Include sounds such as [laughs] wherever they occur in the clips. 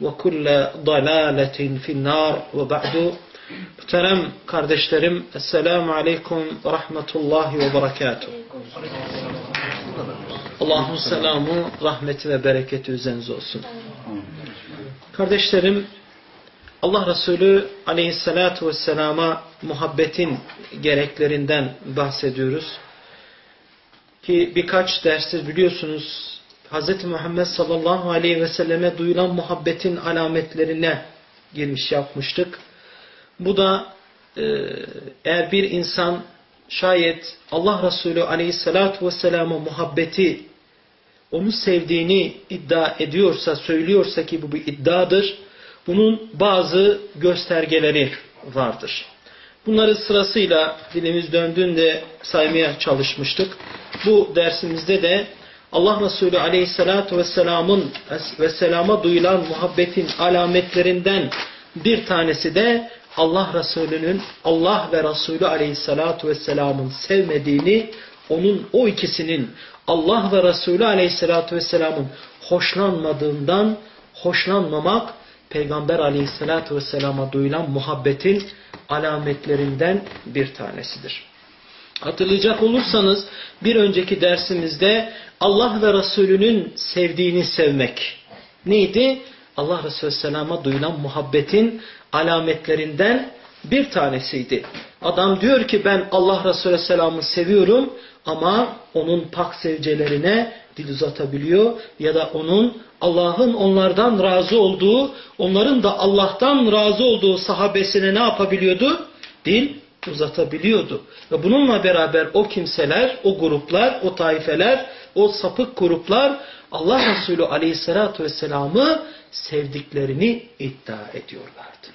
وكل ضلالة في النار وبعد Muhterem kardeşlerim, Esselamu Aleyküm ve Rahmetullahi ve Berekatuhu. Allah'ın selamı, rahmeti ve bereketi üzerinize olsun. Kardeşlerim, Allah Resulü Aleyhisselatü Vesselam'a muhabbetin gereklerinden bahsediyoruz. Ki birkaç derstir biliyorsunuz Hz. Muhammed sallallahu aleyhi ve selleme duyulan muhabbetin alametlerine girmiş yapmıştık. Bu da e, eğer bir insan şayet Allah Resulü aleyhissalatu vesselama muhabbeti onu sevdiğini iddia ediyorsa, söylüyorsa ki bu bir iddiadır. Bunun bazı göstergeleri vardır. Bunları sırasıyla dilimiz döndüğünde saymaya çalışmıştık. Bu dersimizde de Allah Resulü aleyhissalatu vesselamın vesselama duyulan muhabbetin alametlerinden bir tanesi de Allah Resulü'nün Allah ve Resulü aleyhissalatu vesselamın sevmediğini, onun o ikisinin Allah ve Resulü aleyhissalatu vesselamın hoşlanmadığından hoşlanmamak, Peygamber aleyhissalatu vesselama duyulan muhabbetin alametlerinden bir tanesidir. Hatırlayacak olursanız bir önceki dersimizde Allah ve Resulünün sevdiğini sevmek neydi? Allah Resulü Selam'a duyulan muhabbetin alametlerinden bir tanesiydi. Adam diyor ki ben Allah Resulü Selam'ı seviyorum ama onun pak sevcelerine dil uzatabiliyor ya da onun Allah'ın onlardan razı olduğu, onların da Allah'tan razı olduğu sahabesine ne yapabiliyordu? Dil uzatabiliyordu. Ve bununla beraber o kimseler, o gruplar, o taifeler, o sapık gruplar Allah Resulü Aleyhisselatü Vesselam'ı sevdiklerini iddia ediyorlardı.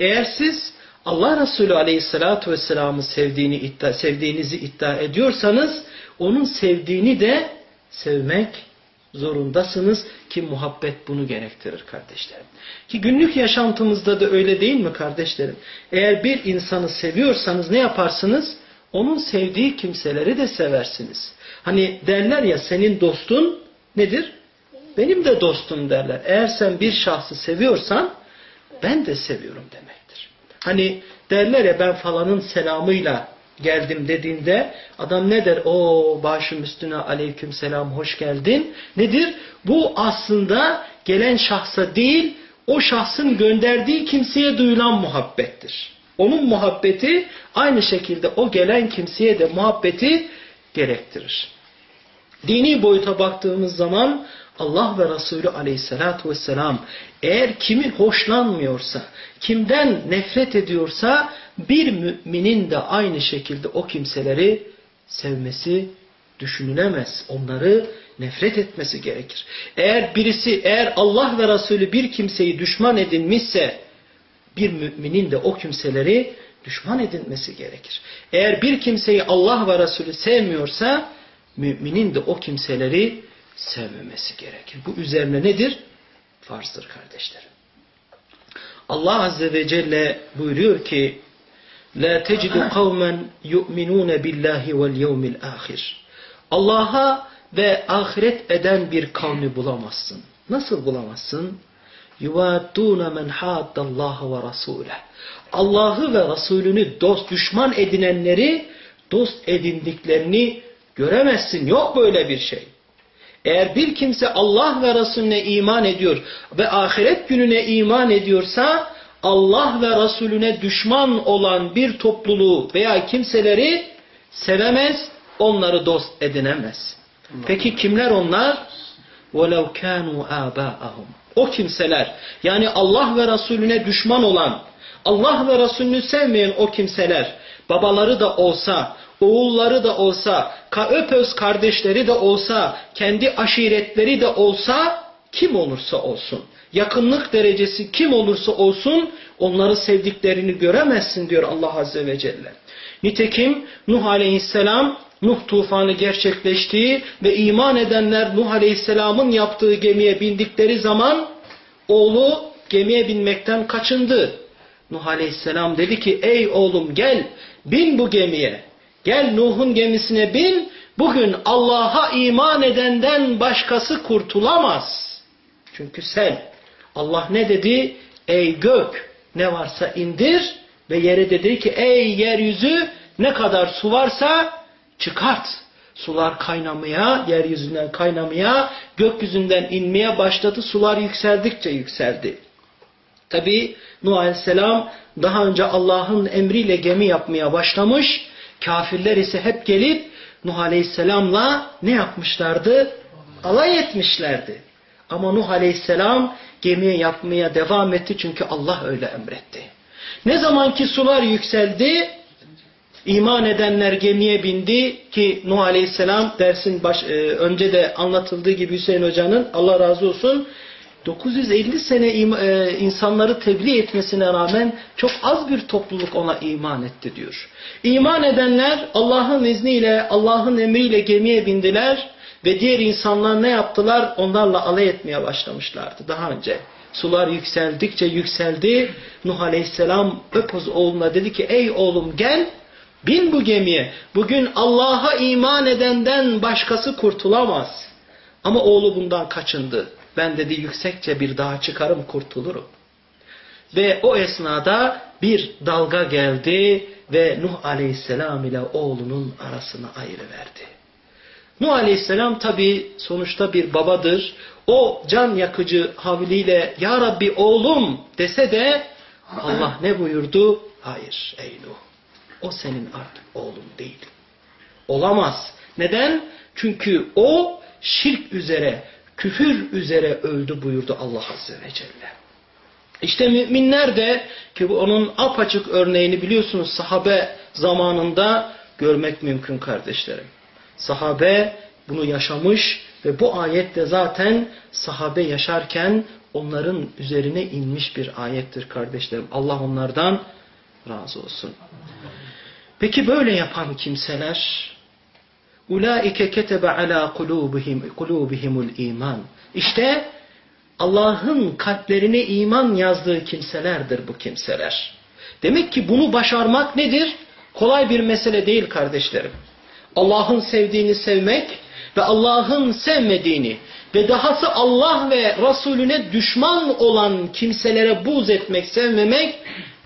Eğer siz Allah Resulü Aleyhisselatü Vesselam'ı sevdiğini iddia, sevdiğinizi iddia ediyorsanız onun sevdiğini de sevmek zorundasınız ki muhabbet bunu gerektirir kardeşlerim. Ki günlük yaşantımızda da öyle değil mi kardeşlerim? Eğer bir insanı seviyorsanız ne yaparsınız? Onun sevdiği kimseleri de seversiniz. Hani derler ya senin dostun nedir? Benim de dostum derler. Eğer sen bir şahsı seviyorsan ben de seviyorum demektir. Hani derler ya ben falanın selamıyla geldim dediğinde adam ne der? O başım üstüne aleyküm selam hoş geldin. Nedir? Bu aslında gelen şahsa değil o şahsın gönderdiği kimseye duyulan muhabbettir. Onun muhabbeti aynı şekilde o gelen kimseye de muhabbeti gerektirir. Dini boyuta baktığımız zaman Allah ve Resulü aleyhissalatu vesselam eğer kimi hoşlanmıyorsa, kimden nefret ediyorsa bir müminin de aynı şekilde o kimseleri sevmesi düşünülemez. Onları nefret etmesi gerekir. Eğer birisi, eğer Allah ve Resulü bir kimseyi düşman edinmişse bir müminin de o kimseleri düşman edinmesi gerekir. Eğer bir kimseyi Allah ve Resulü sevmiyorsa müminin de o kimseleri sevmemesi gerekir. Bu üzerine nedir? Farzdır kardeşlerim. Allah Azze ve Celle buyuruyor ki La tecidu kavmen yu'minun billahi vel yevmil. Allah'a ve ahiret eden bir kavmi bulamazsın. Nasıl bulamazsın? yuvaddûne men haddallaha ve rasûleh. Allah'ı ve Resulünü dost düşman edinenleri dost edindiklerini göremezsin. Yok böyle bir şey. Eğer bir kimse Allah ve Resulüne iman ediyor ve ahiret gününe iman ediyorsa Allah ve Resulüne düşman olan bir topluluğu veya kimseleri sevemez, onları dost edinemez. Peki kimler onlar? وَلَوْ كَانُوا آبَاءَهُمْ O kimseler yani Allah ve Resulüne düşman olan, Allah ve Resulünü sevmeyen o kimseler, babaları da olsa, oğulları da olsa, öpöz kardeşleri de olsa, kendi aşiretleri de olsa, kim olursa olsun, yakınlık derecesi kim olursa olsun, onları sevdiklerini göremezsin diyor Allah Azze ve Celle. Nitekim Nuh Aleyhisselam Nuh tufanı gerçekleştiği ve iman edenler Nuh Aleyhisselam'ın yaptığı gemiye bindikleri zaman oğlu gemiye binmekten kaçındı. Nuh Aleyhisselam dedi ki ey oğlum gel bin bu gemiye. Gel Nuh'un gemisine bin. Bugün Allah'a iman edenden başkası kurtulamaz. Çünkü sen Allah ne dedi? Ey gök ne varsa indir ve yere dedi ki ey yeryüzü ne kadar su varsa çıkart. Sular kaynamaya, yeryüzünden kaynamaya, gökyüzünden inmeye başladı. Sular yükseldikçe yükseldi. Tabi Nuh Aleyhisselam daha önce Allah'ın emriyle gemi yapmaya başlamış. Kafirler ise hep gelip Nuh Aleyhisselam'la ne yapmışlardı? Alay etmişlerdi. Ama Nuh Aleyhisselam gemiye yapmaya devam etti çünkü Allah öyle emretti. Ne zaman ki sular yükseldi, iman edenler gemiye bindi ki Nuh Aleyhisselam dersin baş, e, önce de anlatıldığı gibi Hüseyin Hoca'nın Allah razı olsun 950 sene e, insanları tebliğ etmesine rağmen çok az bir topluluk ona iman etti diyor. İman edenler Allah'ın izniyle, Allah'ın emriyle gemiye bindiler ve diğer insanlar ne yaptılar? Onlarla alay etmeye başlamışlardı daha önce. Sular yükseldikçe yükseldi. Nuh Aleyhisselam Öpoz oğluna dedi ki ey oğlum gel bin bu gemiye. Bugün Allah'a iman edenden başkası kurtulamaz. Ama oğlu bundan kaçındı. Ben dedi yüksekçe bir dağa çıkarım kurtulurum. Ve o esnada bir dalga geldi ve Nuh Aleyhisselam ile oğlunun arasını ayırıverdi. Nuh Aleyhisselam tabi sonuçta bir babadır. O can yakıcı havliyle Ya Rabbi oğlum dese de Allah ne buyurdu? Hayır ey Nuh o senin artık oğlun değil. Olamaz. Neden? Çünkü o şirk üzere küfür üzere öldü buyurdu Allah Azze ve Celle. İşte müminler de ki bu onun apaçık örneğini biliyorsunuz sahabe zamanında görmek mümkün kardeşlerim. Sahabe bunu yaşamış ve bu ayette zaten sahabe yaşarken onların üzerine inmiş bir ayettir kardeşlerim. Allah onlardan razı olsun. Peki böyle yapan kimseler Ulaike ketebe ala kulubihim kulubihimul iman. İşte Allah'ın kalplerine iman yazdığı kimselerdir bu kimseler. Demek ki bunu başarmak nedir? Kolay bir mesele değil kardeşlerim. Allah'ın sevdiğini sevmek ve Allah'ın sevmediğini ve dahası Allah ve Resulüne düşman olan kimselere buz etmek, sevmemek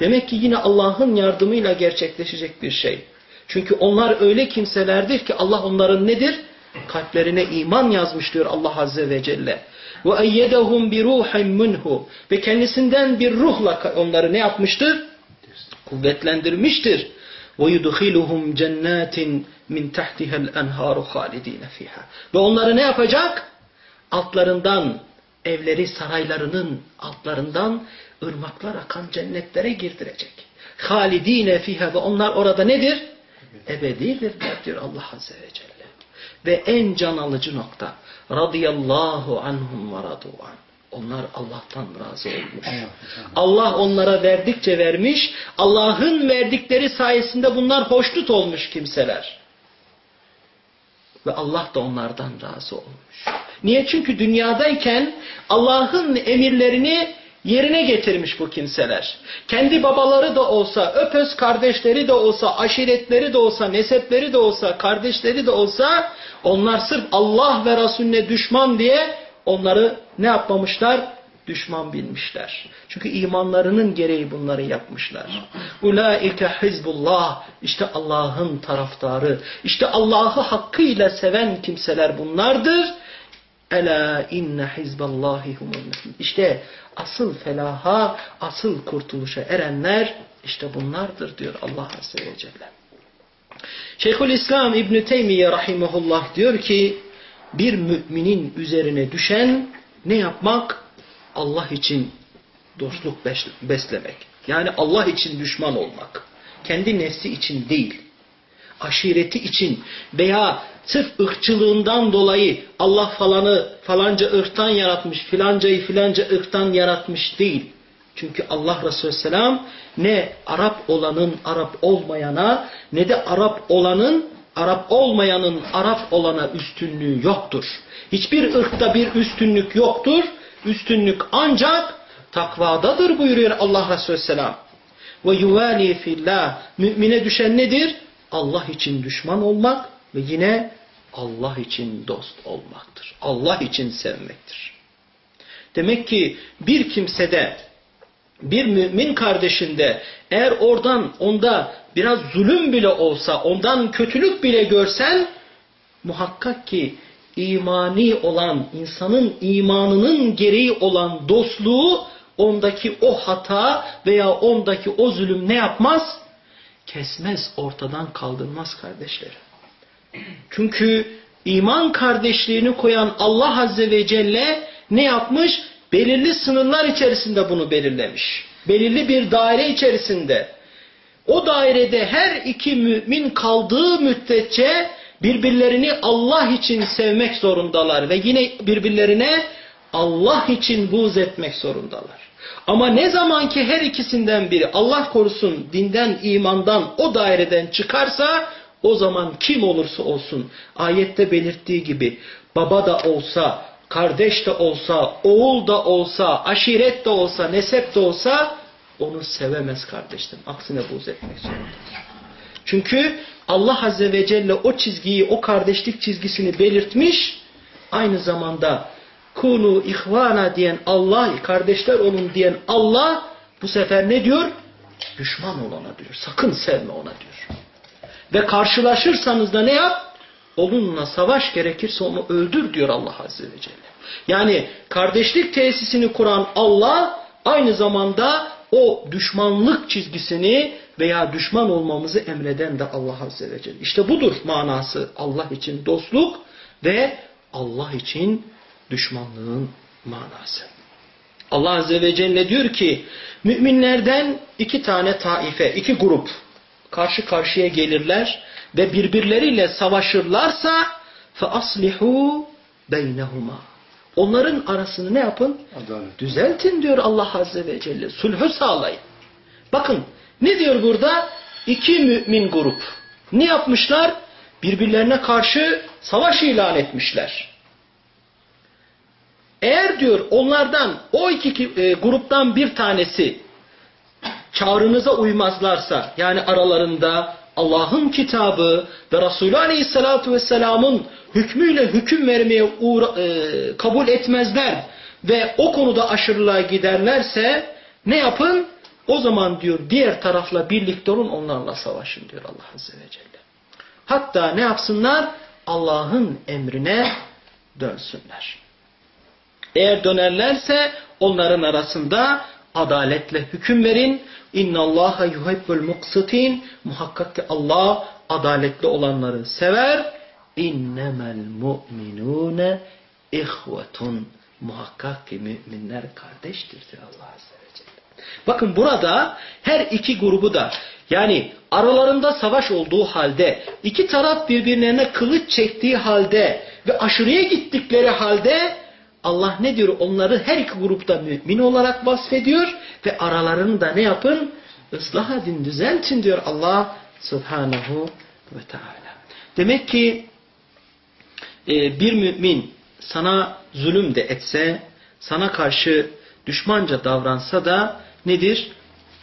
demek ki yine Allah'ın yardımıyla gerçekleşecek bir şey. Çünkü onlar öyle kimselerdir ki Allah onların nedir? Kalplerine iman yazmış diyor Allah Azze ve Celle. Ve eyyedehum bi ruhin ve kendisinden bir ruhla onları ne yapmıştır? Kuvvetlendirmiştir. Ve yudkhiluhum cennetin min tahtiha'l enharu halidin fiha. Ve onları ne yapacak? Altlarından evleri saraylarının altlarından ırmaklar akan cennetlere girdirecek. Halidine fiha ve onlar orada nedir? Ebedidirler diyor Allah Azze ve Celle. Ve en can alıcı nokta radıyallahu anhum ve radu'an. Onlar Allah'tan razı olmuş. Allah onlara verdikçe vermiş. Allah'ın verdikleri sayesinde bunlar hoşnut olmuş kimseler. Ve Allah da onlardan razı olmuş. Niye? Çünkü dünyadayken Allah'ın emirlerini yerine getirmiş bu kimseler. Kendi babaları da olsa, öpöz kardeşleri de olsa, aşiretleri de olsa, nesepleri de olsa, kardeşleri de olsa onlar sırf Allah ve Resulüne düşman diye onları ne yapmamışlar? Düşman bilmişler. Çünkü imanlarının gereği bunları yapmışlar. Ulaike hizbullah. İşte Allah'ın taraftarı. İşte Allah'ı hakkıyla seven kimseler bunlardır. Ela inne hizballahi humul İşte asıl felaha, asıl kurtuluşa erenler işte bunlardır diyor Allah Azze ve Celle. Şeyhülislam İbn Teymiye rahimehullah diyor ki bir müminin üzerine düşen ne yapmak? Allah için dostluk beslemek. Yani Allah için düşman olmak. Kendi nefsi için değil. Aşireti için veya sırf ırkçılığından dolayı Allah falanı falanca ırktan yaratmış, filancayı filanca ırktan yaratmış değil. Çünkü Allah Resulü Selam ne Arap olanın Arap olmayana ne de Arap olanın Arap olmayanın Arap olana üstünlüğü yoktur. Hiçbir ırkta bir üstünlük yoktur. Üstünlük ancak takvadadır buyuruyor Allah Resulü Selam. Ve yuvali fillah. Mümine düşen nedir? Allah için düşman olmak ve yine Allah için dost olmaktır. Allah için sevmektir. Demek ki bir kimsede, bir mümin kardeşinde eğer oradan onda biraz zulüm bile olsa, ondan kötülük bile görsen muhakkak ki imani olan, insanın imanının gereği olan dostluğu ondaki o hata veya ondaki o zulüm ne yapmaz? Kesmez, ortadan kaldırmaz kardeşlerim. Çünkü iman kardeşliğini koyan Allah Azze ve Celle ne yapmış? Belirli sınırlar içerisinde bunu belirlemiş. Belirli bir daire içerisinde. O dairede her iki mümin kaldığı müddetçe birbirlerini Allah için sevmek zorundalar ve yine birbirlerine Allah için buğz etmek zorundalar. Ama ne zaman ki her ikisinden biri Allah korusun dinden, imandan, o daireden çıkarsa o zaman kim olursa olsun ayette belirttiği gibi baba da olsa, kardeş de olsa, oğul da olsa, aşiret de olsa, nesep de olsa onu sevemez kardeşim. Aksine buğz etmek zorundadır. Çünkü Allah Azze ve Celle o çizgiyi, o kardeşlik çizgisini belirtmiş. Aynı zamanda kunu ihvana diyen Allah, kardeşler olun diyen Allah bu sefer ne diyor? Düşman olana diyor. Sakın sevme ona diyor. Ve karşılaşırsanız da ne yap? Onunla savaş gerekirse onu öldür diyor Allah Azze ve Celle. Yani kardeşlik tesisini kuran Allah aynı zamanda o düşmanlık çizgisini veya düşman olmamızı emreden de Allah Azze ve Celle. İşte budur manası Allah için dostluk ve Allah için düşmanlığın manası. Allah Azze ve Celle diyor ki müminlerden iki tane taife, iki grup karşı karşıya gelirler ve birbirleriyle savaşırlarsa فَأَصْلِحُوا بَيْنَهُمَا Onların arasını ne yapın? Adalet. Düzeltin diyor Allah Azze ve Celle. Sulhü sağlayın. Bakın ne diyor burada? İki mümin grup. Ne yapmışlar? Birbirlerine karşı savaş ilan etmişler. Eğer diyor onlardan o iki e, gruptan bir tanesi çağrınıza uymazlarsa yani aralarında Allah'ın kitabı ve Resulü Aleyhisselatü Vesselam'ın hükmüyle hüküm vermeye uğra, e, kabul etmezler ve o konuda aşırılığa giderlerse ne yapın? O zaman diyor diğer tarafla birlikte olun onlarla savaşın diyor Allah Azze ve Celle. Hatta ne yapsınlar? Allah'ın emrine dönsünler. Eğer dönerlerse onların arasında adaletle hüküm verin. İnna Allaha yuhibbul muqsitin. Muhakkak ki Allah adaletli olanları sever. İnnemel mu'minune ihvetun. Muhakkak ki müminler kardeştir diyor Allah Azze ve Celle. Bakın burada her iki grubu da yani aralarında savaş olduğu halde iki taraf birbirlerine kılıç çektiği halde ve aşırıya gittikleri halde Allah ne diyor? Onları her iki grupta mümin olarak vasfediyor ve aralarını da ne yapın? Islah edin, düzeltin diyor Allah subhanahu ve teala. Demek ki e, bir mümin sana zulüm de etse, sana karşı düşmanca davransa da nedir?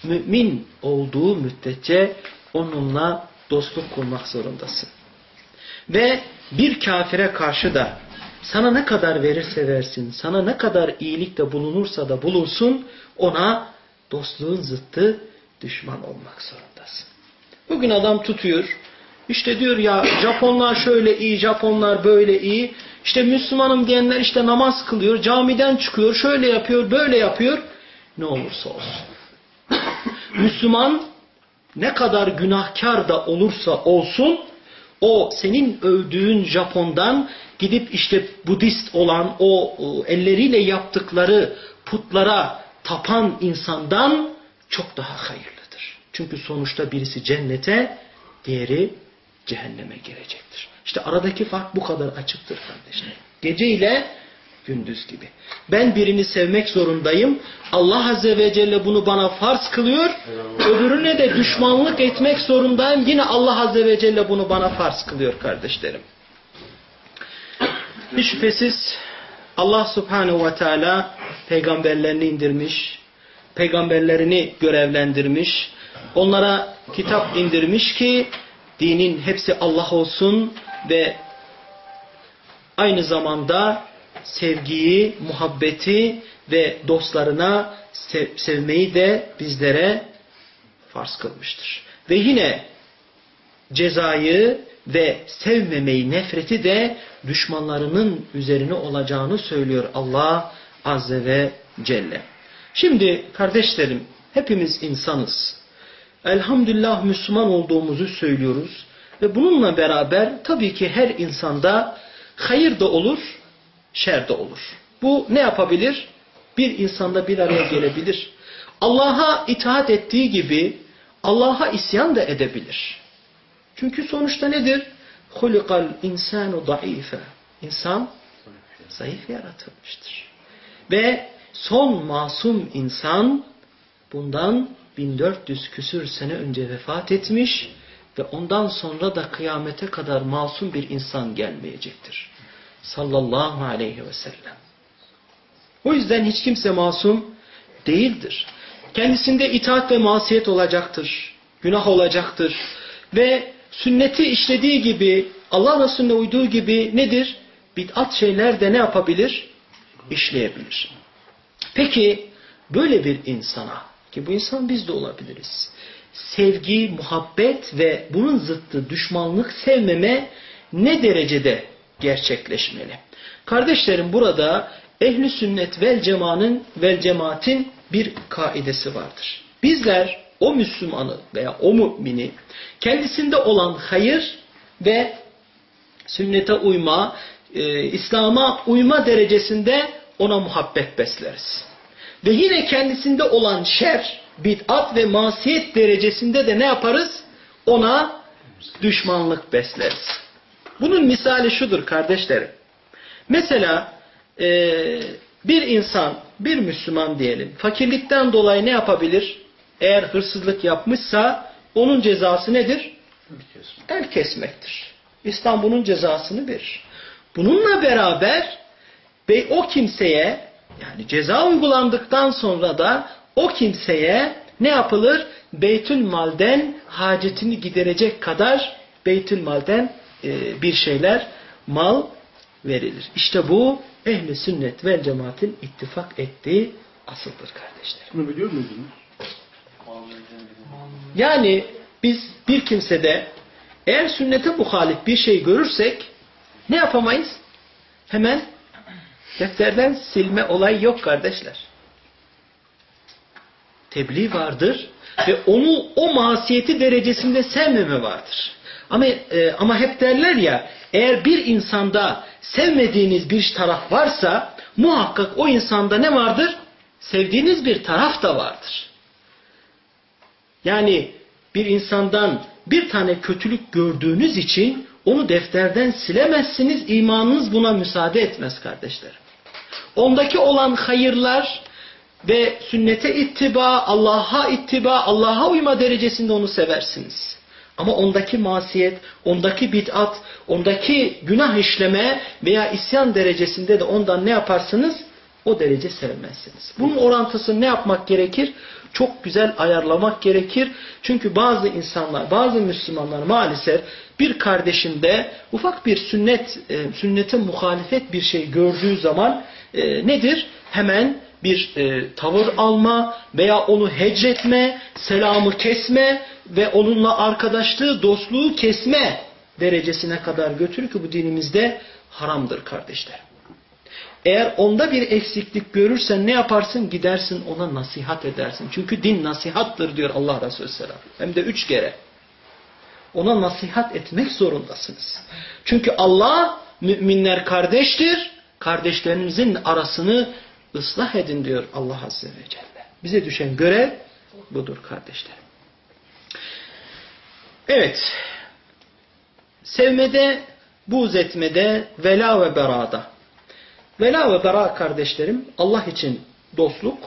Mümin olduğu müddetçe onunla dostluk kurmak zorundasın. Ve bir kafire karşı da sana ne kadar verirse versin, sana ne kadar iyilikte bulunursa da bulunsun, ona dostluğun zıttı düşman olmak zorundasın. Bugün adam tutuyor, işte diyor ya Japonlar şöyle iyi, Japonlar böyle iyi. İşte Müslümanım diyenler işte namaz kılıyor, camiden çıkıyor, şöyle yapıyor, böyle yapıyor. Ne olursa olsun. Müslüman ne kadar günahkar da olursa olsun o senin övdüğün Japon'dan gidip işte Budist olan o elleriyle yaptıkları putlara tapan insandan çok daha hayırlıdır. Çünkü sonuçta birisi cennete, diğeri cehenneme girecektir. İşte aradaki fark bu kadar açıktır kardeşler. Gece ile gündüz gibi. Ben birini sevmek zorundayım. Allah Azze ve Celle bunu bana farz kılıyor. Öbürüne de düşmanlık etmek zorundayım. Yine Allah Azze ve Celle bunu bana farz kılıyor kardeşlerim. Hiç şüphesiz Allah Subhanahu ve Teala peygamberlerini indirmiş, peygamberlerini görevlendirmiş, onlara kitap indirmiş ki dinin hepsi Allah olsun ve aynı zamanda sevgiyi, muhabbeti ve dostlarına sev sevmeyi de bizlere farz kılmıştır. Ve yine cezayı ve sevmemeyi, nefreti de düşmanlarının üzerine olacağını söylüyor Allah Azze ve Celle. Şimdi kardeşlerim hepimiz insanız. Elhamdülillah Müslüman olduğumuzu söylüyoruz. Ve bununla beraber tabii ki her insanda hayır da olur, şer de olur. Bu ne yapabilir? Bir insanda bir araya gelebilir. Allah'a itaat ettiği gibi Allah'a isyan da edebilir. Çünkü sonuçta nedir? خُلِقَ الْاِنْسَانُ ضَعِيفًا İnsan zayıf yaratılmıştır. Ve son masum insan bundan 1400 küsür sene önce vefat etmiş ve ondan sonra da kıyamete kadar masum bir insan gelmeyecektir. Sallallahu aleyhi ve sellem. O yüzden hiç kimse masum değildir. Kendisinde itaat ve masiyet olacaktır. Günah olacaktır. Ve sünneti işlediği gibi Allah Resulüne uyduğu gibi nedir? Bid'at şeyler de ne yapabilir? İşleyebilir. Peki böyle bir insana ki bu insan biz de olabiliriz. Sevgi, muhabbet ve bunun zıttı düşmanlık, sevmeme ne derecede gerçekleşmeli? Kardeşlerim burada ehli sünnet vel cemanın vel cemaatin bir kaidesi vardır. Bizler o Müslümanı veya o mümini kendisinde olan hayır ve sünnete uyma, e, İslam'a uyma derecesinde ona muhabbet besleriz. Ve yine kendisinde olan şer, bid'at ve masiyet derecesinde de ne yaparız? Ona düşmanlık besleriz. Bunun misali şudur kardeşlerim. Mesela e, bir insan, bir Müslüman diyelim, fakirlikten dolayı ne yapabilir? Eğer hırsızlık yapmışsa onun cezası nedir? El kesmektir. İslam bunun cezasını verir. Bununla beraber ve o kimseye yani ceza uygulandıktan sonra da o kimseye ne yapılır? Beytül malden hacetini giderecek kadar beytül malden e, bir şeyler mal verilir. İşte bu ehli sünnet ve cemaatin ittifak ettiği asıldır kardeşler. Bunu biliyor muydunuz? Yani biz bir kimsede eğer sünnete muhalif bir şey görürsek ne yapamayız? Hemen defterden silme olay yok kardeşler. Tebliğ vardır ve onu o masiyeti derecesinde sevmeme vardır. Ama e, ama hep derler ya eğer bir insanda sevmediğiniz bir taraf varsa muhakkak o insanda ne vardır? Sevdiğiniz bir taraf da vardır. Yani bir insandan bir tane kötülük gördüğünüz için onu defterden silemezsiniz. İmanınız buna müsaade etmez kardeşlerim. Ondaki olan hayırlar ve sünnete ittiba, Allah'a ittiba, Allah'a uyma derecesinde onu seversiniz. Ama ondaki masiyet, ondaki bid'at, ondaki günah işleme veya isyan derecesinde de ondan ne yaparsınız? o derece sevmezsiniz. Bunun orantısını ne yapmak gerekir? Çok güzel ayarlamak gerekir. Çünkü bazı insanlar, bazı Müslümanlar maalesef bir kardeşinde ufak bir sünnet, e, sünnete muhalefet bir şey gördüğü zaman e, nedir? Hemen bir e, tavır alma veya onu hecretme, selamı kesme ve onunla arkadaşlığı, dostluğu kesme derecesine kadar götürür ki bu dinimizde haramdır kardeşler. Eğer onda bir eksiklik görürsen ne yaparsın? Gidersin ona nasihat edersin. Çünkü din nasihattır diyor Allah Resulü Selam. Hem de üç kere. Ona nasihat etmek zorundasınız. Çünkü Allah müminler kardeştir. Kardeşlerinizin arasını ıslah edin diyor Allah Azze ve Celle. Bize düşen görev budur kardeşlerim. Evet. Sevmede, buğz etmede, vela ve berada. Vela ve bera kardeşlerim Allah için dostluk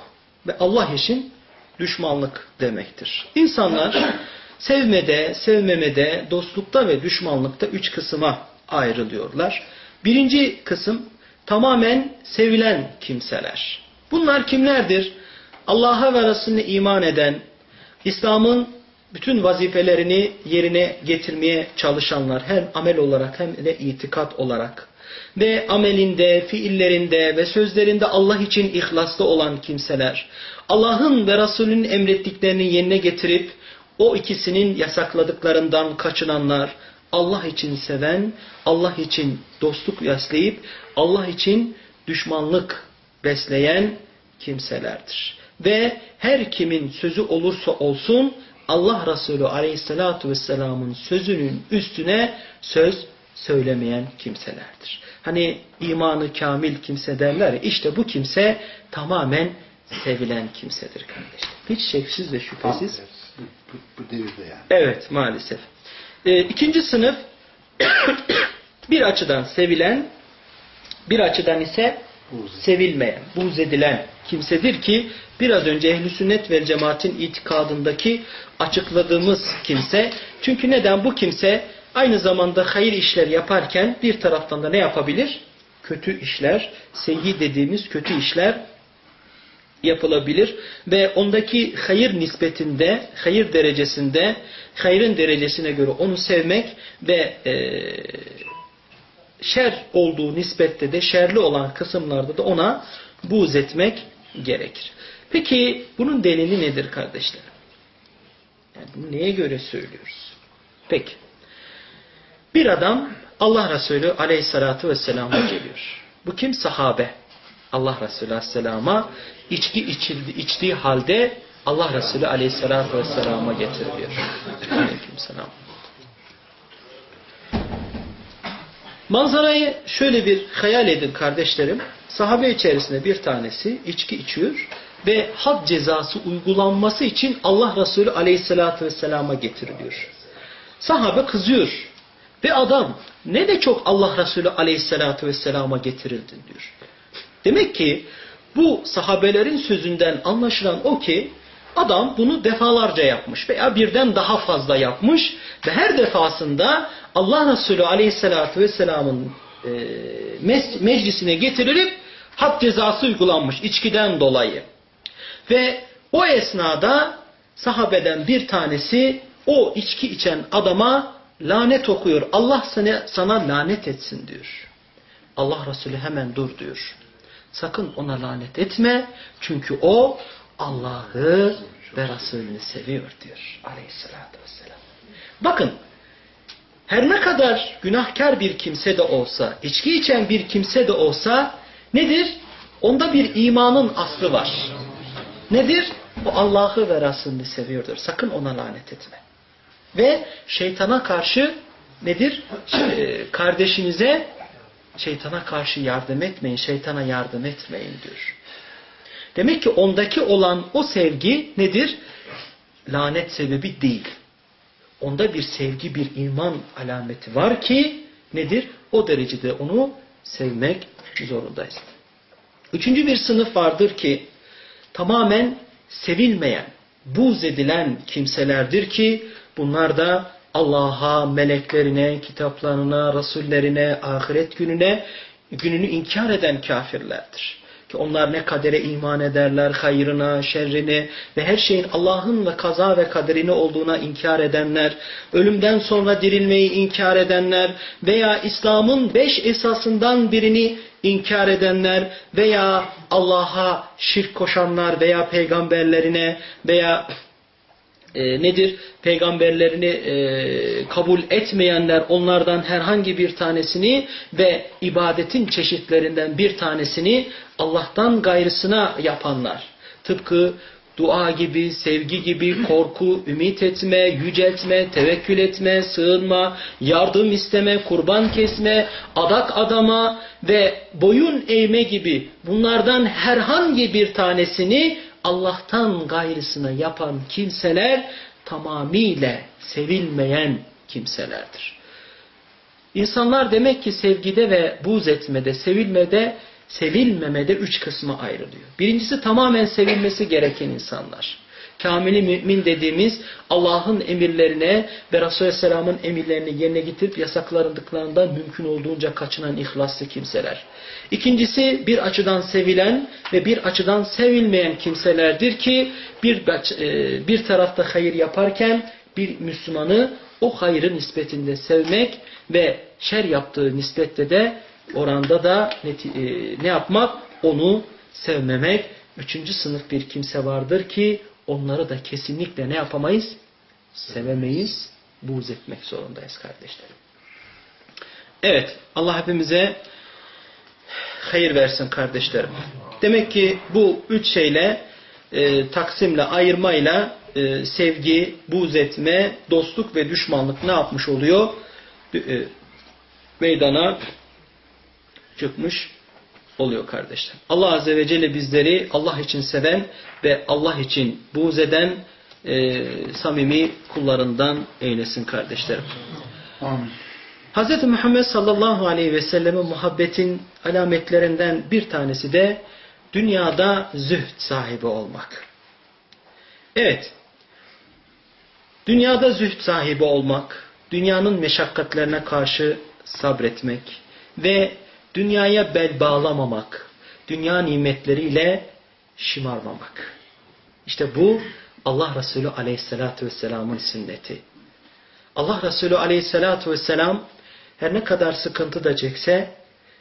ve Allah için düşmanlık demektir. İnsanlar sevmede, sevmemede, dostlukta ve düşmanlıkta üç kısma ayrılıyorlar. Birinci kısım tamamen sevilen kimseler. Bunlar kimlerdir? Allah'a ve Resulüne iman eden, İslam'ın bütün vazifelerini yerine getirmeye çalışanlar hem amel olarak hem de itikat olarak ve amelinde, fiillerinde ve sözlerinde Allah için ihlaslı olan kimseler, Allah'ın ve Resulünün emrettiklerini yerine getirip o ikisinin yasakladıklarından kaçınanlar, Allah için seven, Allah için dostluk yaslayıp Allah için düşmanlık besleyen kimselerdir. Ve her kimin sözü olursa olsun Allah Resulü aleyhissalatu vesselamın sözünün üstüne söz söylemeyen kimselerdir. Hani imanı kamil kimse derler ya işte bu kimse tamamen sevilen kimsedir kardeşler. Hiç şeksiz ve şüphesiz. Bu, bu, bu devirde yani. Evet maalesef. Ee, ikinci sınıf [clears throat] bir açıdan sevilen bir açıdan ise sevilmeyen, buz edilen kimsedir ki biraz önce ehli sünnet ve cemaatin itikadındaki açıkladığımız kimse. Çünkü neden bu kimse aynı zamanda hayır işler yaparken bir taraftan da ne yapabilir? Kötü işler, seyyi dediğimiz kötü işler yapılabilir ve ondaki hayır nispetinde, hayır derecesinde, hayrın derecesine göre onu sevmek ve e, şer olduğu nispette de şerli olan kısımlarda da ona buğz etmek gerekir. Peki bunun delili nedir kardeşler? Yani bunu neye göre söylüyoruz? Peki. Bir adam Allah Resulü aleyhissalatu vesselam'a geliyor. Bu kim? Sahabe. Allah Resulü aleyhisselama içki içildi, içtiği halde Allah Resulü aleyhissalatu vesselama getiriliyor. Manzarayı şöyle bir hayal edin kardeşlerim. Sahabe içerisinde bir tanesi içki içiyor ve had cezası uygulanması için Allah Resulü aleyhissalatü vesselama getiriliyor. Sahabe kızıyor. Ve adam ne de çok Allah Resulü aleyhissalatü vesselama getirildin diyor. Demek ki bu sahabelerin sözünden anlaşılan o ki adam bunu defalarca yapmış veya birden daha fazla yapmış ve her defasında Allah Resulü aleyhissalatü vesselamın e, meclisine getirilip had cezası uygulanmış içkiden dolayı. Ve o esnada sahabeden bir tanesi o içki içen adama lanet okuyor. Allah sana, sana lanet etsin diyor. Allah Resulü hemen dur diyor. Sakın ona lanet etme. Çünkü o Allah'ı ve Resulünü seviyor diyor. Aleyhissalatü vesselam. Bakın her ne kadar günahkar bir kimse de olsa, içki içen bir kimse de olsa nedir? Onda bir imanın aslı var. Nedir? O Allah'ı ve Resulünü seviyordur. Sakın ona lanet etme. Ve şeytana karşı nedir? Kardeşinize şeytana karşı yardım etmeyin, şeytana yardım etmeyin diyor. Demek ki ondaki olan o sevgi nedir? Lanet sebebi değil. Onda bir sevgi, bir iman alameti var ki nedir? O derecede onu sevmek zorundayız. Üçüncü bir sınıf vardır ki tamamen sevilmeyen, buz edilen kimselerdir ki bunlar da Allah'a, meleklerine, kitaplarına, rasullerine, ahiret gününe, gününü inkar eden kafirlerdir. Ki onlar ne kadere iman ederler, hayrına, şerrine ve her şeyin Allah'ın ve kaza ve kaderini olduğuna inkar edenler, ölümden sonra dirilmeyi inkar edenler veya İslam'ın beş esasından birini inkar edenler veya Allah'a şirk koşanlar veya peygamberlerine veya e, nedir? Peygamberlerini e, kabul etmeyenler onlardan herhangi bir tanesini ve ibadetin çeşitlerinden bir tanesini Allah'tan gayrısına yapanlar. Tıpkı dua gibi, sevgi gibi, korku, ümit etme, yüceltme, tevekkül etme, sığınma, yardım isteme, kurban kesme, adak adama ve boyun eğme gibi bunlardan herhangi bir tanesini Allah'tan gayrısına yapan kimseler tamamıyla sevilmeyen kimselerdir. İnsanlar demek ki sevgide ve buz etmede, sevilmede, sevilmemede üç kısma ayrılıyor. Birincisi tamamen sevilmesi gereken insanlar. Kamili mümin dediğimiz Allah'ın emirlerine ve Resulü Selam'ın emirlerini yerine getirip yasaklandıklarından mümkün olduğunca kaçınan ihlaslı kimseler. İkincisi bir açıdan sevilen ve bir açıdan sevilmeyen kimselerdir ki bir, e, bir tarafta hayır yaparken bir Müslümanı o hayrın nispetinde sevmek ve şer yaptığı nispette de oranda da ne, ne yapmak? Onu sevmemek. Üçüncü sınıf bir kimse vardır ki onları da kesinlikle ne yapamayız? Sevemeyiz, buğz etmek zorundayız kardeşlerim. Evet, Allah hepimize hayır versin kardeşlerim. Demek ki bu üç şeyle, e, taksimle, ayırmayla e, sevgi, buğz etme, dostluk ve düşmanlık ne yapmış oluyor? E, meydana çıkmış oluyor kardeşler. Allah Azze ve Celle bizleri Allah için seven ve Allah için buğz eden e, samimi kullarından eylesin kardeşlerim. Amin. Hz. Muhammed sallallahu aleyhi ve sellem'in muhabbetin alametlerinden bir tanesi de dünyada zühd sahibi olmak. Evet, dünyada zühd sahibi olmak, dünyanın meşakkatlerine karşı sabretmek ve dünyaya bel bağlamamak, dünya nimetleriyle şımarmamak. İşte bu Allah Resulü aleyhissalatü vesselamın sünneti. Allah Resulü aleyhissalatü vesselam her ne kadar sıkıntı da çekse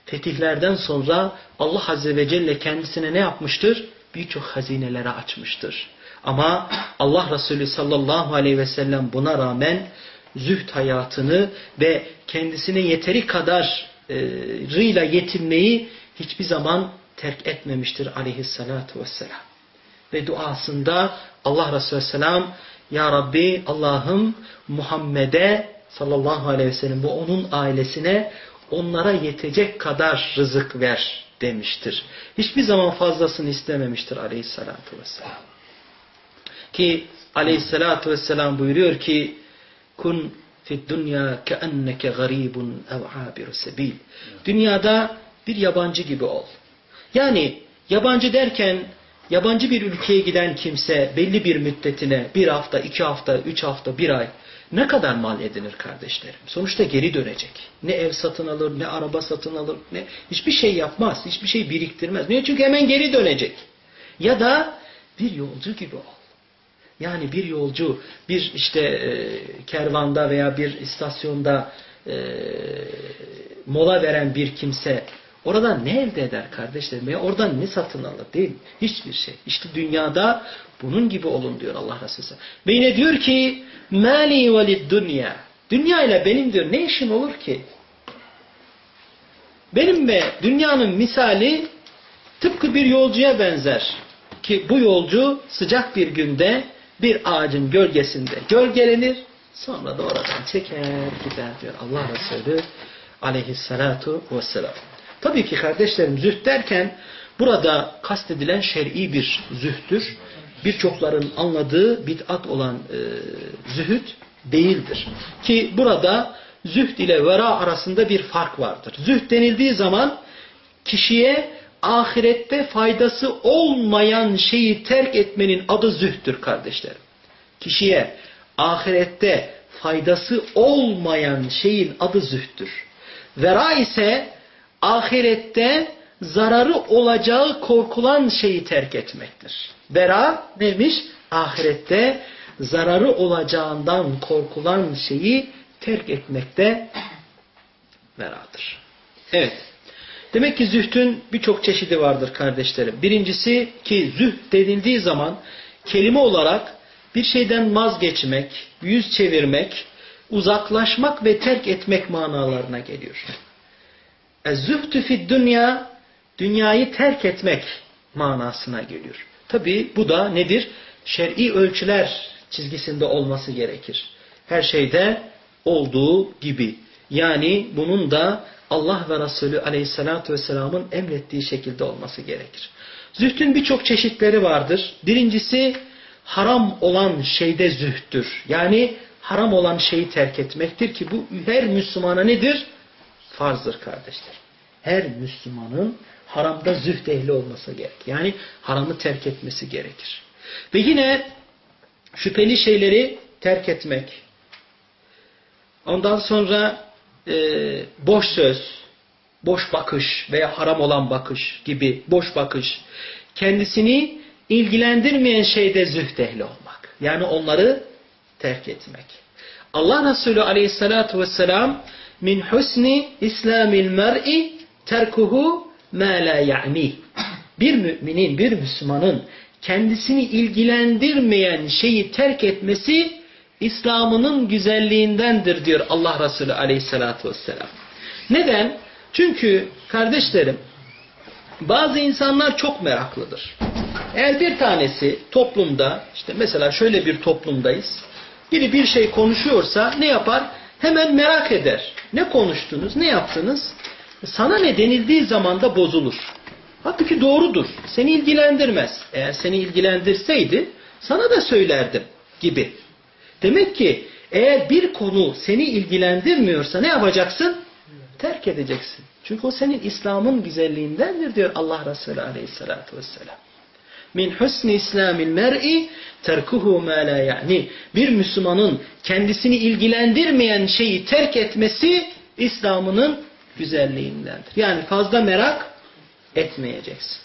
fetihlerden sonra Allah Azze ve Celle kendisine ne yapmıştır? Birçok hazinelere açmıştır. Ama Allah Resulü sallallahu aleyhi ve sellem buna rağmen zühd hayatını ve kendisine yeteri kadar rıyla yetinmeyi hiçbir zaman terk etmemiştir aleyhissalatu vesselam. Ve duasında Allah Resulü Selam Ya Rabbi Allah'ım Muhammed'e sallallahu aleyhi ve sellem bu onun ailesine onlara yetecek kadar rızık ver demiştir. Hiçbir zaman fazlasını istememiştir aleyhissalatu vesselam. Ki aleyhissalatu vesselam buyuruyor ki kun fid dünya keenneke garibun ev abiru sebil. Dünyada bir yabancı gibi ol. Yani yabancı derken yabancı bir ülkeye giden kimse belli bir müddetine bir hafta, iki hafta, üç hafta, bir ay ne kadar mal edinir kardeşlerim? Sonuçta geri dönecek. Ne ev satın alır, ne araba satın alır, ne hiçbir şey yapmaz, hiçbir şey biriktirmez. Niye? Çünkü hemen geri dönecek. Ya da bir yolcu gibi ol. Yani bir yolcu bir işte e, kervanda veya bir istasyonda e, mola veren bir kimse oradan ne elde eder kardeşlerim? Ya oradan ne satın alır değil? Hiçbir şey. İşte dünyada bunun gibi olun diyor Allah Resulü. Ve yine diyor ki mali velid dünya. Dünya ile benim diyor ne işim olur ki? Benim ve dünyanın misali tıpkı bir yolcuya benzer. Ki bu yolcu sıcak bir günde bir ağacın gölgesinde gölgelenir. Sonra da oradan çeker gider diyor Allah Resulü aleyhissalatu vesselam. Tabii ki kardeşlerim zühd derken burada kastedilen şer'i bir zühdür. Birçokların anladığı bid'at olan e, zühd değildir. Ki burada zühd ile vera arasında bir fark vardır. Zühd denildiği zaman kişiye ahirette faydası olmayan şeyi terk etmenin adı zühttür kardeşlerim. Kişiye ahirette faydası olmayan şeyin adı zühttür. Vera ise ahirette zararı olacağı korkulan şeyi terk etmektir. Vera neymiş? Ahirette zararı olacağından korkulan şeyi terk etmekte veradır. Evet. Demek ki zühdün birçok çeşidi vardır kardeşlerim. Birincisi ki zühd denildiği zaman kelime olarak bir şeyden vazgeçmek, yüz çevirmek, uzaklaşmak ve terk etmek manalarına geliyor. Zühdü fid dünya, dünyayı terk etmek manasına geliyor. Tabi bu da nedir? Şer'i ölçüler çizgisinde olması gerekir. Her şeyde olduğu gibi. Yani bunun da Allah ve Resulü aleyhissalatü vesselamın emrettiği şekilde olması gerekir. Zühdün birçok çeşitleri vardır. Birincisi haram olan şeyde zühttür. Yani haram olan şeyi terk etmektir ki bu her Müslümana nedir? Farzdır kardeşler. Her Müslümanın haramda zühd ehli olması gerek. Yani haramı terk etmesi gerekir. Ve yine şüpheli şeyleri terk etmek. Ondan sonra e, boş söz, boş bakış veya haram olan bakış gibi boş bakış. Kendisini ilgilendirmeyen şeyde zühd ehli olmak. Yani onları terk etmek. Allah Resulü aleyhissalatu vesselam min husni islamil mer'i terkuhu ma la ya'ni. Bir müminin, bir Müslümanın kendisini ilgilendirmeyen şeyi terk etmesi İslam'ının güzelliğindendir diyor Allah Resulü aleyhissalatu vesselam. Neden? Çünkü kardeşlerim bazı insanlar çok meraklıdır. Eğer bir tanesi toplumda işte mesela şöyle bir toplumdayız. Biri bir şey konuşuyorsa ne yapar? Hemen merak eder. Ne konuştunuz? Ne yaptınız? Sana ne denildiği zaman da bozulur. Halbuki doğrudur. Seni ilgilendirmez. Eğer seni ilgilendirseydi sana da söylerdim gibi. Demek ki eğer bir konu seni ilgilendirmiyorsa ne yapacaksın? Terk edeceksin. Çünkü o senin İslam'ın güzelliğindendir diyor Allah Resulü aleyhissalatü vesselam. Min husni islamil mer'i terkuhu ma la yani. Bir Müslümanın kendisini ilgilendirmeyen şeyi terk etmesi İslam'ının güzelliğindendir. Yani fazla merak etmeyeceksin.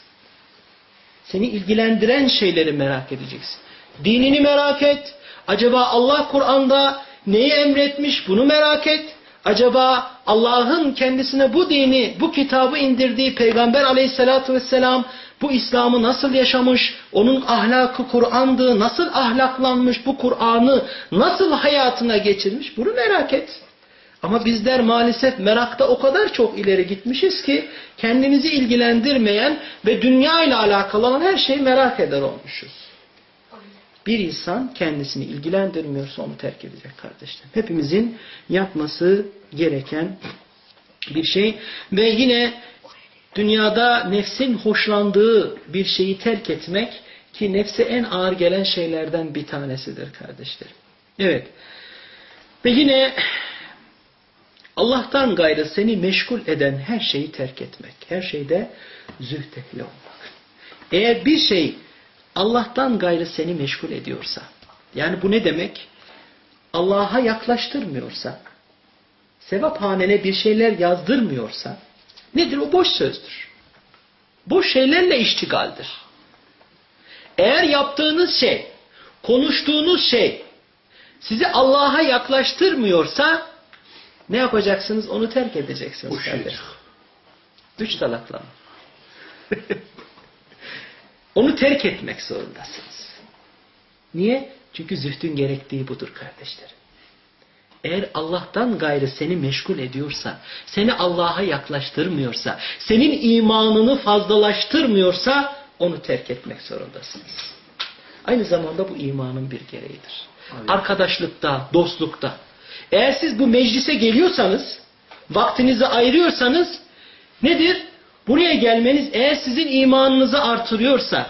Seni ilgilendiren şeyleri merak edeceksin. Dinini merak et. Acaba Allah Kur'an'da neyi emretmiş bunu merak et. Acaba Allah'ın kendisine bu dini, bu kitabı indirdiği Peygamber aleyhissalatü vesselam bu İslam'ı nasıl yaşamış, onun ahlakı Kur'an'dı, nasıl ahlaklanmış, bu Kur'an'ı nasıl hayatına geçirmiş bunu merak et. Ama bizler maalesef merakta o kadar çok ileri gitmişiz ki kendimizi ilgilendirmeyen ve dünya ile alakalı olan her şeyi merak eder olmuşuz. Bir insan kendisini ilgilendirmiyorsa onu terk edecek kardeşlerim. Hepimizin yapması gereken bir şey. Ve yine dünyada nefsin hoşlandığı bir şeyi terk etmek ki nefse en ağır gelen şeylerden bir tanesidir kardeşlerim. Evet. Ve yine Allah'tan gayrı seni meşgul eden her şeyi terk etmek. Her şeyde zühd ehli olmak. Eğer bir şey Allah'tan gayrı seni meşgul ediyorsa, yani bu ne demek? Allah'a yaklaştırmıyorsa, sevap hanene bir şeyler yazdırmıyorsa, nedir o? Boş sözdür. Boş şeylerle iştigaldir. Eğer yaptığınız şey, konuştuğunuz şey sizi Allah'a yaklaştırmıyorsa ne yapacaksınız? Onu terk edeceksiniz. Kardeş. Üç talaklama. [laughs] Onu terk etmek zorundasınız. Niye? Çünkü zühdün gerektiği budur kardeşlerim. Eğer Allah'tan gayrı seni meşgul ediyorsa, seni Allah'a yaklaştırmıyorsa, senin imanını fazlalaştırmıyorsa onu terk etmek zorundasınız. Aynı zamanda bu imanın bir gereğidir. Aynen. Arkadaşlıkta, dostlukta. Eğer siz bu meclise geliyorsanız, vaktinizi ayırıyorsanız nedir? Buraya gelmeniz eğer sizin imanınızı artırıyorsa,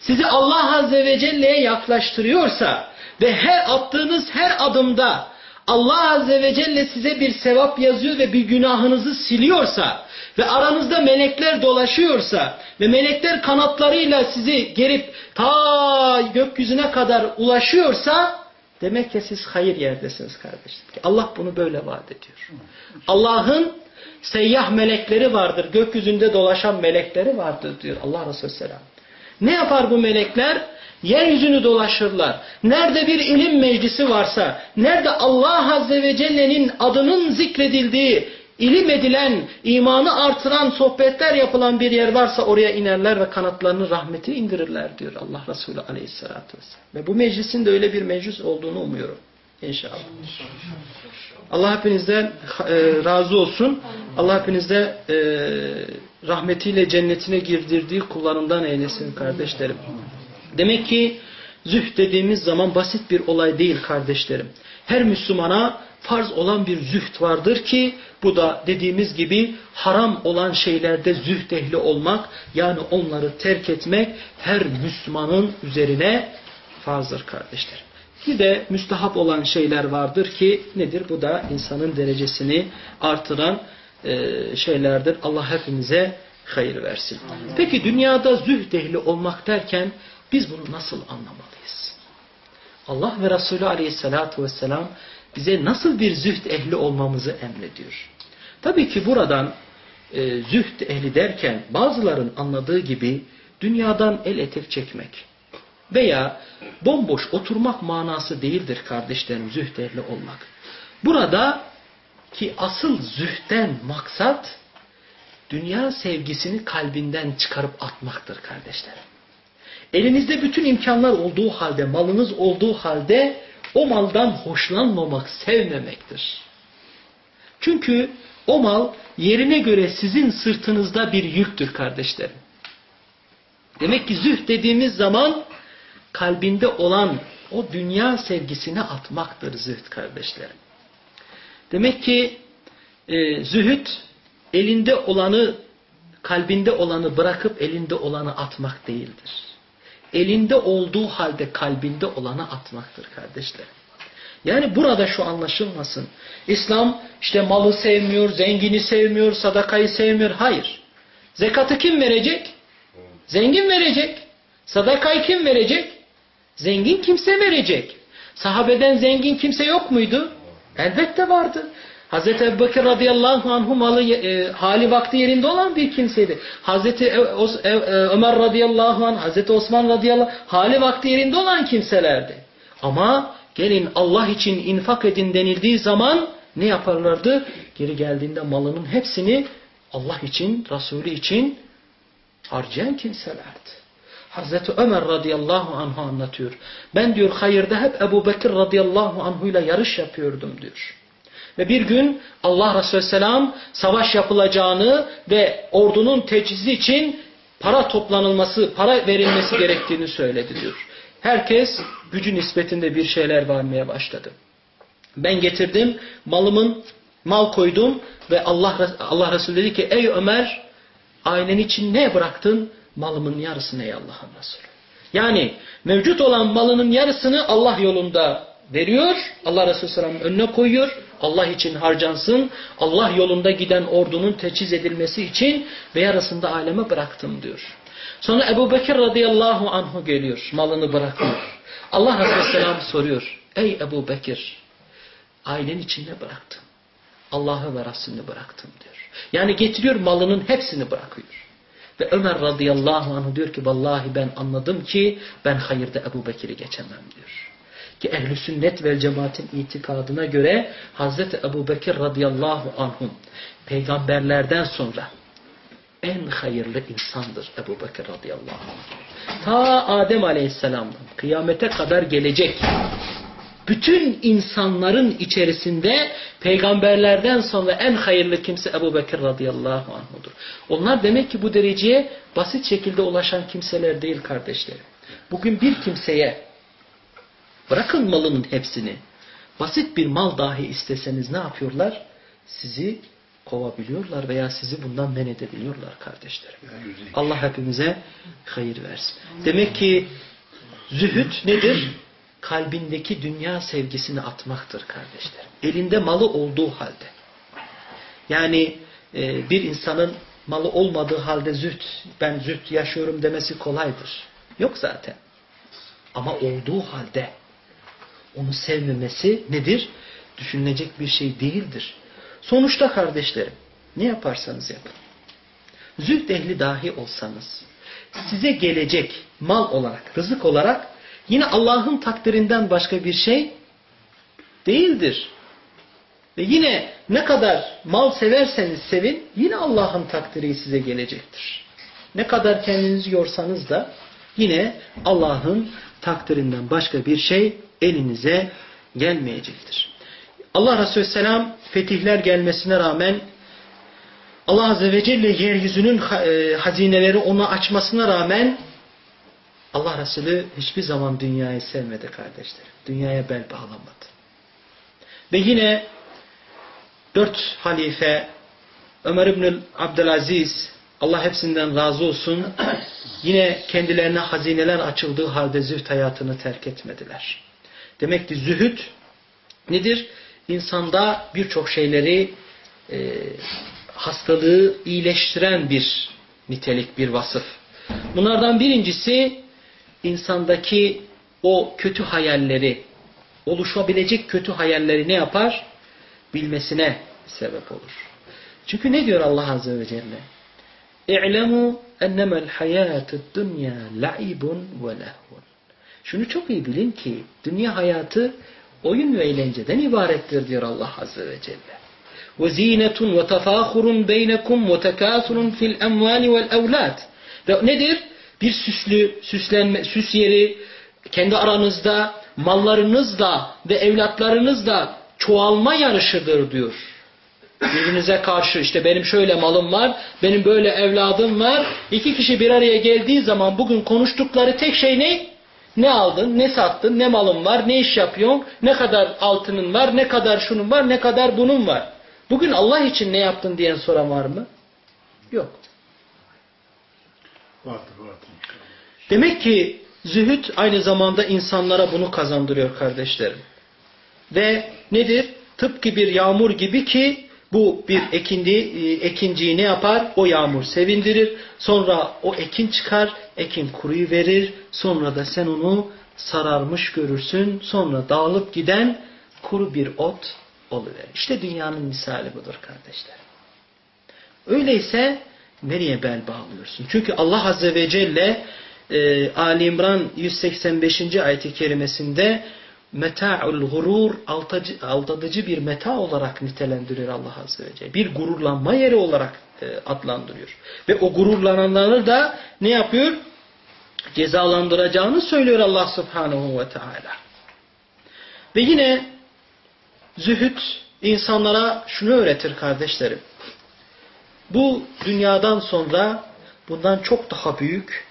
sizi Allah Azze ve Celle'ye yaklaştırıyorsa ve her attığınız her adımda Allah Azze ve Celle size bir sevap yazıyor ve bir günahınızı siliyorsa ve aranızda melekler dolaşıyorsa ve melekler kanatlarıyla sizi gerip ta gökyüzüne kadar ulaşıyorsa Demek ki siz hayır yerdesiniz kardeşim. Allah bunu böyle vaat ediyor. Allah'ın seyyah melekleri vardır. Gökyüzünde dolaşan melekleri vardır diyor Allah Resulü Selam. Ne yapar bu melekler? Yeryüzünü dolaşırlar. Nerede bir ilim meclisi varsa, nerede Allah Azze ve Celle'nin adının zikredildiği, ilim edilen, imanı artıran sohbetler yapılan bir yer varsa oraya inerler ve kanatlarını rahmeti indirirler diyor Allah Resulü Aleyhisselatü Vesselam. Ve bu meclisin de öyle bir meclis olduğunu umuyorum. İnşallah. Allah hepinizden e, razı olsun. Allah hepinizde e, rahmetiyle cennetine girdirdiği kullarından eylesin kardeşlerim. Demek ki zühd dediğimiz zaman basit bir olay değil kardeşlerim. Her Müslümana farz olan bir zühd vardır ki bu da dediğimiz gibi haram olan şeylerde zühd ehli olmak yani onları terk etmek her Müslümanın üzerine farzdır kardeşlerim. Bir de müstahap olan şeyler vardır ki nedir? Bu da insanın derecesini artıran e, şeylerdir. Allah hepimize hayır versin. Peki dünyada zühd ehli olmak derken biz bunu nasıl anlamalıyız? Allah ve Resulü aleyhissalatu vesselam bize nasıl bir zühd ehli olmamızı emrediyor. Tabii ki buradan e, zühd ehli derken bazıların anladığı gibi dünyadan el etek çekmek veya bomboş oturmak manası değildir kardeşlerim zühd olmak. Burada ki asıl zühden maksat dünya sevgisini kalbinden çıkarıp atmaktır kardeşlerim. Elinizde bütün imkanlar olduğu halde, malınız olduğu halde o maldan hoşlanmamak, sevmemektir. Çünkü o mal yerine göre sizin sırtınızda bir yüktür kardeşlerim. Demek ki zühd dediğimiz zaman kalbinde olan o dünya sevgisini atmaktır zühd kardeşlerim. Demek ki e, zühd elinde olanı, kalbinde olanı bırakıp elinde olanı atmak değildir. Elinde olduğu halde kalbinde olanı atmaktır kardeşlerim. Yani burada şu anlaşılmasın. İslam işte malı sevmiyor, zengini sevmiyor, sadakayı sevmiyor. Hayır. Zekatı kim verecek? Zengin verecek. Sadakayı kim verecek? Zengin kimse verecek. Sahabeden zengin kimse yok muydu? Elbette vardı. Hazreti Ebubekir radıyallahu anhu malı e, hali vakti yerinde olan bir kimseydi. Hazreti e, e, e, Ömer radıyallahu anh, Hazreti Osman radıyallahu anh, hali vakti yerinde olan kimselerdi. Ama gelin Allah için infak edin denildiği zaman ne yaparlardı? Geri geldiğinde malının hepsini Allah için, Resulü için harcayan kimselerdi. Hazreti Ömer radıyallahu anhu anlatıyor. Ben diyor hayırda hep Ebu Bekir radıyallahu anhu ile yarış yapıyordum diyor. Ve bir gün Allah Resulü Selam savaş yapılacağını ve ordunun teçhizi için para toplanılması, para verilmesi gerektiğini söyledi diyor. Herkes gücü nispetinde bir şeyler vermeye başladı. Ben getirdim, malımın mal koydum ve Allah Allah Resulü dedi ki ey Ömer ailen için ne bıraktın? Malımın yarısını ey Allah'ın Resulü. Yani mevcut olan malının yarısını Allah yolunda veriyor. Allah Resulü Sallam önüne koyuyor. Allah için harcansın. Allah yolunda giden ordunun teçhiz edilmesi için ve yarısında aleme bıraktım diyor. Sonra Ebu Bekir radıyallahu anhu geliyor. Malını bırakıyor. Allah Resulü Selam soruyor. Ey Ebu Bekir ailen için ne bıraktın? Allah'ı ve Resulünü bıraktım diyor. Yani getiriyor malının hepsini bırakıyor. Ve Ömer radıyallahu anh diyor ki vallahi ben anladım ki ben hayırda Ebu Bekir'i geçemem diyor. Ki ehli sünnet ve cemaatin itikadına göre Hazreti Ebu Bekir radıyallahu anhum peygamberlerden sonra en hayırlı insandır Ebu Bekir radıyallahu anh. Ta Adem aleyhisselamdan kıyamete kadar gelecek bütün insanların içerisinde peygamberlerden sonra en hayırlı kimse Ebu Bekir radıyallahu anhudur. Onlar demek ki bu dereceye basit şekilde ulaşan kimseler değil kardeşlerim. Bugün bir kimseye bırakın malının hepsini basit bir mal dahi isteseniz ne yapıyorlar? Sizi kovabiliyorlar veya sizi bundan men edebiliyorlar kardeşlerim. Allah hepimize hayır versin. Demek ki zühd nedir? Kalbindeki dünya sevgisini atmaktır kardeşlerim. Elinde malı olduğu halde. Yani e, bir insanın malı olmadığı halde züht, ben züht yaşıyorum demesi kolaydır. Yok zaten. Ama olduğu halde, onu sevmemesi nedir? Düşünülecek bir şey değildir. Sonuçta kardeşlerim ne yaparsanız yapın. Zühd ehli dahi olsanız size gelecek mal olarak, rızık olarak yine Allah'ın takdirinden başka bir şey değildir. Ve yine ne kadar mal severseniz sevin yine Allah'ın takdiri size gelecektir. Ne kadar kendinizi yorsanız da yine Allah'ın takdirinden başka bir şey elinize gelmeyecektir. Allah Resulü Selam fetihler gelmesine rağmen Allah Azze ve Celle yeryüzünün e, hazineleri ona açmasına rağmen Allah Resulü hiçbir zaman dünyayı sevmedi kardeşlerim. Dünyaya bel bağlamadı. Ve yine dört halife Ömer İbn Abdülaziz Allah hepsinden razı olsun yine kendilerine hazineler açıldığı halde zühd hayatını terk etmediler. Demek ki zühd nedir? İnsanda birçok şeyleri e, hastalığı iyileştiren bir nitelik, bir vasıf. Bunlardan birincisi insandaki o kötü hayalleri, oluşabilecek kötü hayalleri ne yapar? Bilmesine sebep olur. Çünkü ne diyor Allah Azze ve Celle? اِعْلَمُوا اَنَّمَا الْحَيَاةُ الدُّنْيَا لَعِبٌ وَلَهْوٌ Şunu çok iyi bilin ki dünya hayatı oyun ve eğlenceden ibarettir diyor Allah Azze ve Celle. وَزِينَةٌ وَتَفَاخُرٌ بَيْنَكُمْ وَتَكَاثُرٌ فِي الْاَمْوَالِ وَالْاَوْلَادِ Ve nedir? Bir süslü, süslenme, süs yeri kendi aranızda mallarınızla ve evlatlarınızla çoğalma yarışıdır diyor. Birbirinize karşı işte benim şöyle malım var, benim böyle evladım var. İki kişi bir araya geldiği zaman bugün konuştukları tek şey ne? Ne aldın, ne sattın, ne malın var, ne iş yapıyorsun, ne kadar altının var, ne kadar şunun var, ne kadar bunun var. Bugün Allah için ne yaptın diyen soran var mı? Yok. Vardır, vardır. Demek ki zühd aynı zamanda insanlara bunu kazandırıyor kardeşlerim. Ve nedir? Tıpkı bir yağmur gibi ki bu bir ekindi, e, ekinciyi ne yapar? O yağmur sevindirir. Sonra o ekin çıkar, ekin kuruyu verir. Sonra da sen onu sararmış görürsün. Sonra dağılıp giden kuru bir ot oluverir. İşte dünyanın misali budur kardeşler. Öyleyse nereye bel bağlıyorsun? Çünkü Allah Azze ve Celle e, Ali İmran 185. ayet-i kerimesinde meta'ul gurur aldatıcı bir meta olarak nitelendiriyor Allah Azze ve Celle. Bir gururlanma yeri olarak e, adlandırıyor. Ve o gururlananları da ne yapıyor? Cezalandıracağını söylüyor Allah Subhanahu ve Teala. Ve yine zühd insanlara şunu öğretir kardeşlerim. Bu dünyadan sonra bundan çok daha büyük,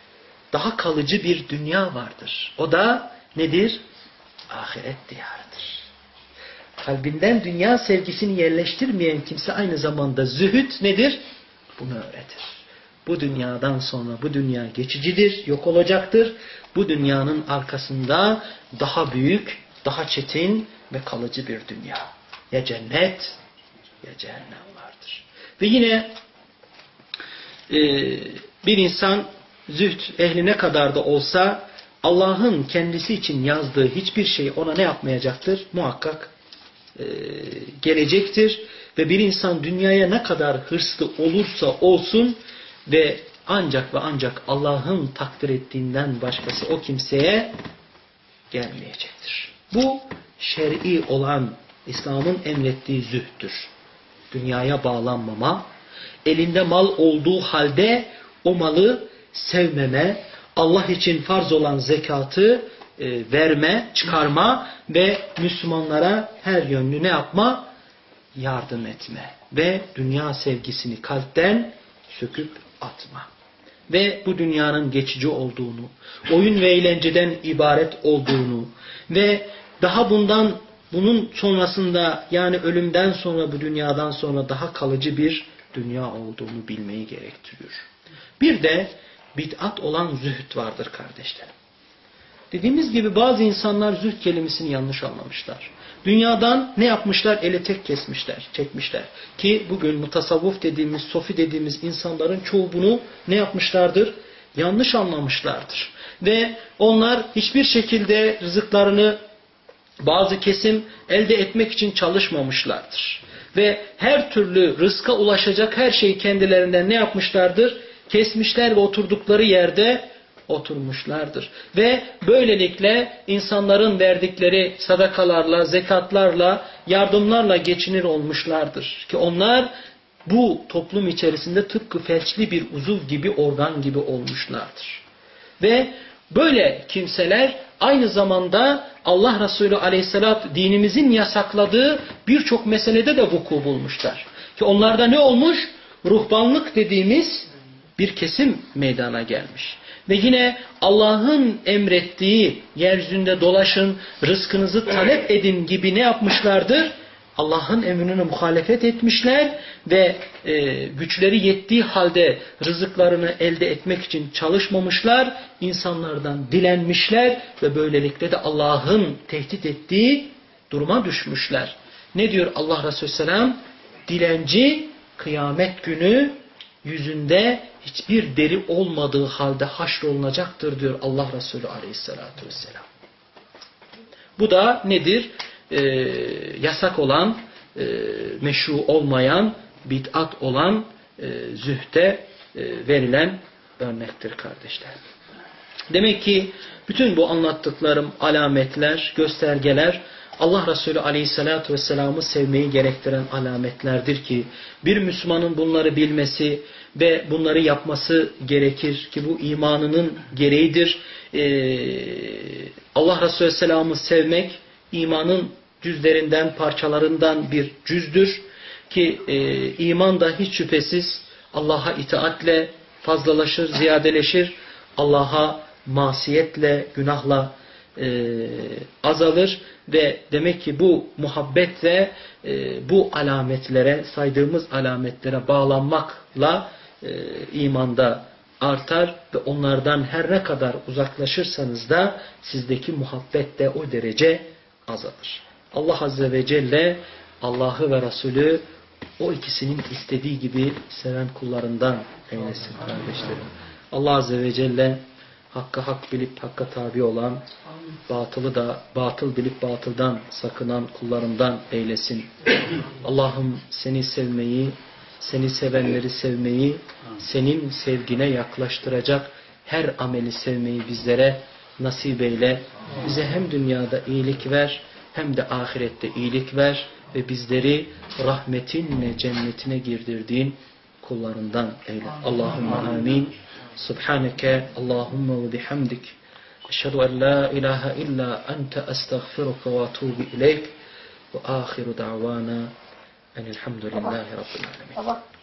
daha kalıcı bir dünya vardır. O da nedir? ahiret diyarıdır. Kalbinden dünya sevgisini yerleştirmeyen kimse aynı zamanda zühd nedir? Bunu öğretir. Bu dünyadan sonra bu dünya geçicidir, yok olacaktır. Bu dünyanın arkasında daha büyük, daha çetin ve kalıcı bir dünya. Ya cennet ya cehennem vardır. Ve yine bir insan zühd ehline kadar da olsa Allah'ın kendisi için yazdığı hiçbir şey ona ne yapmayacaktır? Muhakkak e, gelecektir. Ve bir insan dünyaya ne kadar hırslı olursa olsun ve ancak ve ancak Allah'ın takdir ettiğinden başkası o kimseye gelmeyecektir. Bu şer'i olan İslam'ın emrettiği zühdür. Dünyaya bağlanmama, elinde mal olduğu halde o malı sevmeme, Allah için farz olan zekatı e, verme, çıkarma ve Müslümanlara her yönlü ne yapma? Yardım etme. Ve dünya sevgisini kalpten söküp atma. Ve bu dünyanın geçici olduğunu, oyun ve eğlenceden ibaret olduğunu ve daha bundan bunun sonrasında yani ölümden sonra bu dünyadan sonra daha kalıcı bir dünya olduğunu bilmeyi gerektiriyor. Bir de bid'at olan zühd vardır kardeşlerim. Dediğimiz gibi bazı insanlar zühd kelimesini yanlış anlamışlar. Dünyadan ne yapmışlar? Ele tek kesmişler, çekmişler. Ki bugün mutasavvuf dediğimiz, sofi dediğimiz insanların çoğu bunu ne yapmışlardır? Yanlış anlamışlardır. Ve onlar hiçbir şekilde rızıklarını bazı kesim elde etmek için çalışmamışlardır. Ve her türlü rızka ulaşacak her şeyi kendilerinden ne yapmışlardır? Kesmişler ve oturdukları yerde oturmuşlardır. Ve böylelikle insanların verdikleri sadakalarla, zekatlarla, yardımlarla geçinir olmuşlardır. Ki onlar bu toplum içerisinde tıpkı felçli bir uzuv gibi, organ gibi olmuşlardır. Ve böyle kimseler aynı zamanda Allah Resulü aleyhissalat dinimizin yasakladığı birçok meselede de vuku bulmuşlar. Ki onlarda ne olmuş? Ruhbanlık dediğimiz bir kesim meydana gelmiş. Ve yine Allah'ın emrettiği yeryüzünde dolaşın, rızkınızı talep edin gibi ne yapmışlardır? Allah'ın emrine muhalefet etmişler ve e, güçleri yettiği halde rızıklarını elde etmek için çalışmamışlar, insanlardan dilenmişler ve böylelikle de Allah'ın tehdit ettiği duruma düşmüşler. Ne diyor Allah Resulü Selam? Dilenci kıyamet günü yüzünde hiçbir deri olmadığı halde haşrolunacaktır diyor Allah Resulü Aleyhisselatü Vesselam. Bu da nedir? E, yasak olan, e, meşru olmayan, bid'at olan e, zühte e, verilen örnektir kardeşler. Demek ki bütün bu anlattıklarım alametler, göstergeler Allah Resulü Aleyhisselatü Vesselam'ı sevmeyi gerektiren alametlerdir ki bir Müslümanın bunları bilmesi ve bunları yapması gerekir ki bu imanının gereğidir. Ee, Allah Resulü Vesselam'ı sevmek imanın cüzlerinden, parçalarından bir cüzdür. Ki e, iman da hiç şüphesiz Allah'a itaatle fazlalaşır, ziyadeleşir. Allah'a masiyetle, günahla e, azalır ve demek ki bu muhabbetle e, bu alametlere, saydığımız alametlere bağlanmakla e, imanda artar ve onlardan her ne kadar uzaklaşırsanız da sizdeki muhabbet de o derece azalır. Allah Azze ve Celle Allah'ı ve Resulü o ikisinin istediği gibi seven kullarından eylesin kardeşlerim. Allah Azze ve Celle hakka hak bilip hakka tabi olan, batılı da batıl bilip batıldan sakınan kullarından eylesin. Allah'ım seni sevmeyi, seni sevenleri sevmeyi, senin sevgine yaklaştıracak her ameli sevmeyi bizlere nasip eyle. Bize hem dünyada iyilik ver, hem de ahirette iyilik ver ve bizleri rahmetinle cennetine girdirdiğin kullarından eyle. Allahümme amin. Subhaneke Allahümme ve bihamdik. Eşhedü en la ilahe illa ente estağfiruka ve atubu ileyk. Ve ahiru da'vana enilhamdülillahi rabbil alemin.